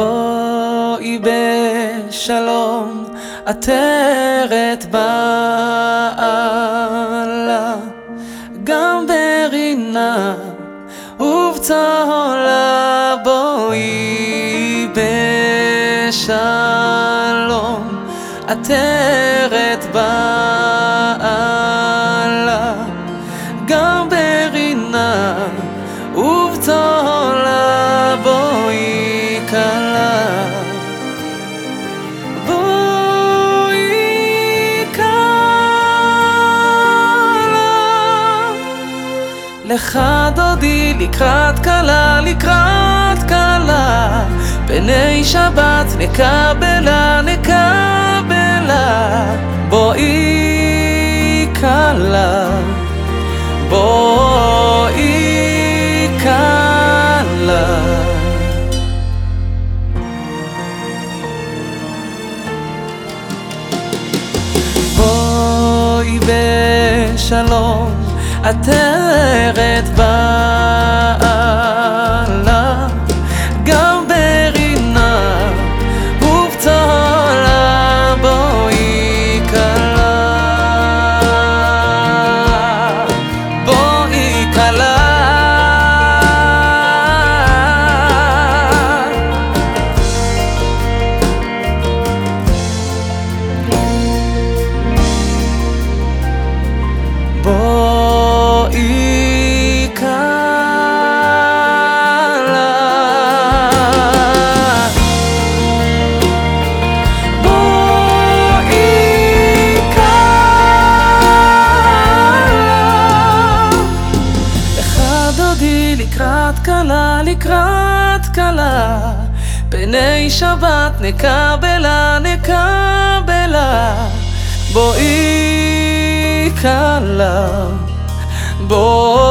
בואי בשלום, עטרת בעלה, גם ברינה ובצהלה בואי בשלום, עטרת בעלה, לך דודי לקראת כלה, לקראת כלה, פני שבת נקבלה, נקבלה, בואי כלה, בואי כלה. בואי בשלום, עטרת בעלה, לקראת כלה, לקראת כלה, פני שבת נקבלה, נקבלה, בואי כלה, בואי